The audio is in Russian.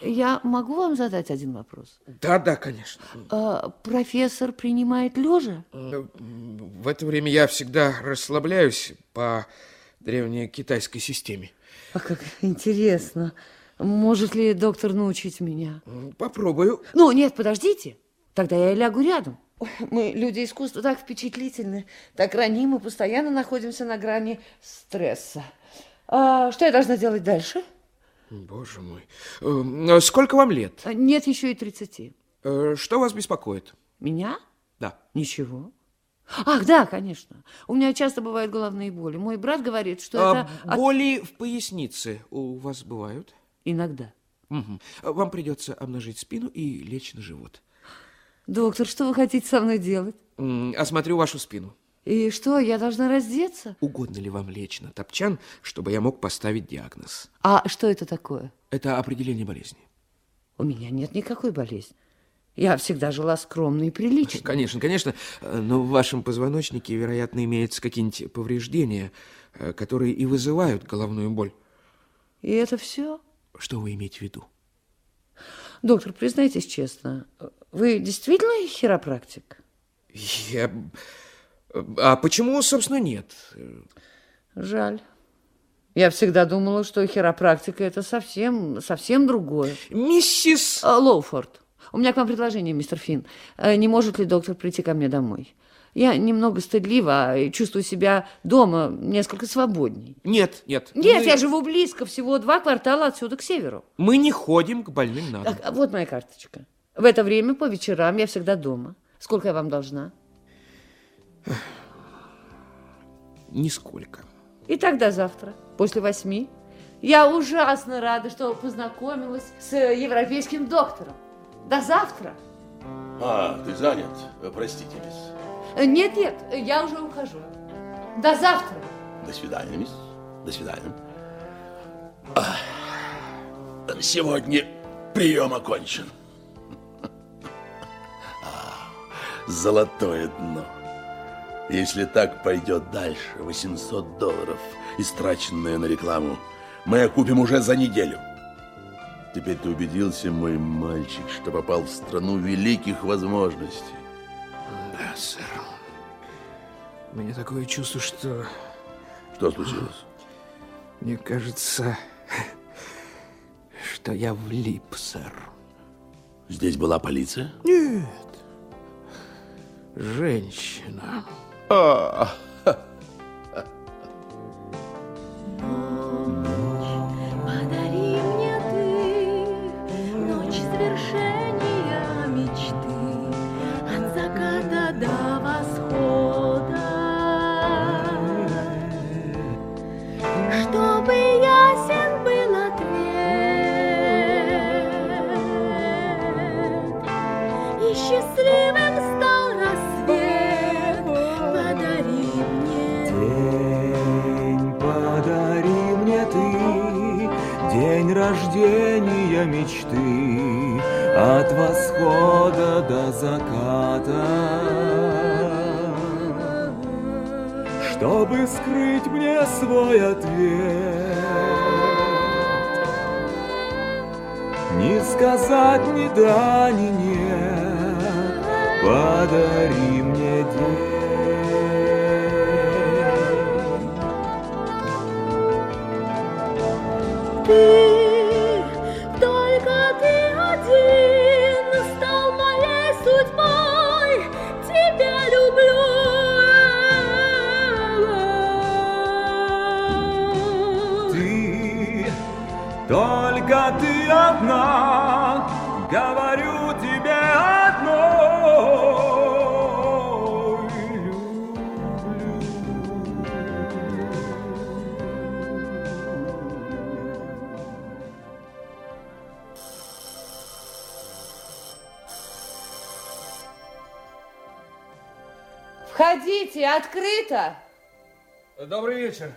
Я могу вам задать один вопрос? Да, да, конечно. А, профессор принимает лежа? В это время я всегда расслабляюсь по древней китайской системе. А как интересно. Может ли доктор научить меня? Попробую. Ну, нет, подождите. Тогда я лягу рядом. Мы, люди искусства, так впечатлительны, так ранимы, постоянно находимся на грани стресса. А что я должна делать дальше? Боже мой. Э, сколько вам лет? А, нет, еще и 30. Э, что вас беспокоит? Меня? Да. Ничего. Ах, да, конечно. У меня часто бывают головные боли. Мой брат говорит, что а это... Боли от... в пояснице у вас бывают? Иногда. Угу. Вам придется обнажить спину и лечь на живот. Доктор, что вы хотите со мной делать? Осмотрю вашу спину. И что, я должна раздеться? Угодно ли вам лечь на топчан, чтобы я мог поставить диагноз? А что это такое? Это определение болезни. У меня нет никакой болезни. Я всегда жила скромно и прилично. Конечно, конечно, но в вашем позвоночнике, вероятно, имеются какие-нибудь повреждения, э, которые и вызывают головную боль. И это все? Что вы имеете в виду? Доктор, признайтесь честно, вы действительно хиропрактик? Я... А почему, собственно, нет? Жаль. Я всегда думала, что хиропрактика это совсем, совсем другое. Миссис... А, Лоуфорд, у меня к вам предложение, мистер Финн. Э, не может ли доктор прийти ко мне домой? Я немного стыдлива и чувствую себя дома несколько свободней. Нет, нет. Нет, мы... я живу близко, всего два квартала отсюда к северу. Мы не ходим к больным на дом. Так, вот моя карточка. В это время по вечерам я всегда дома. Сколько я вам должна? Нисколько. И тогда завтра, после восьми. Я ужасно рада, что познакомилась с европейским доктором. До завтра. А, ты занят? Простите, мисс. Нет, нет, я уже ухожу. До завтра. До свидания, мисс. До свидания. Сегодня прием окончен. Золотое дно. Если так пойдет дальше, 800 долларов, истраченные на рекламу, мы окупим уже за неделю. Теперь ты убедился, мой мальчик, что попал в страну великих возможностей. Да, сэр. У меня такое чувство, что... Что случилось? Мне кажется, что я влип, сэр. Здесь была полиция? Нет женщина. А, рождения мечты От восхода до заката. Чтобы скрыть мне свой ответ Не сказать ни да, ни нет Подари мне день. ты только ты одна, говорю тебе одно. Входите, открыто. Добрый вечер.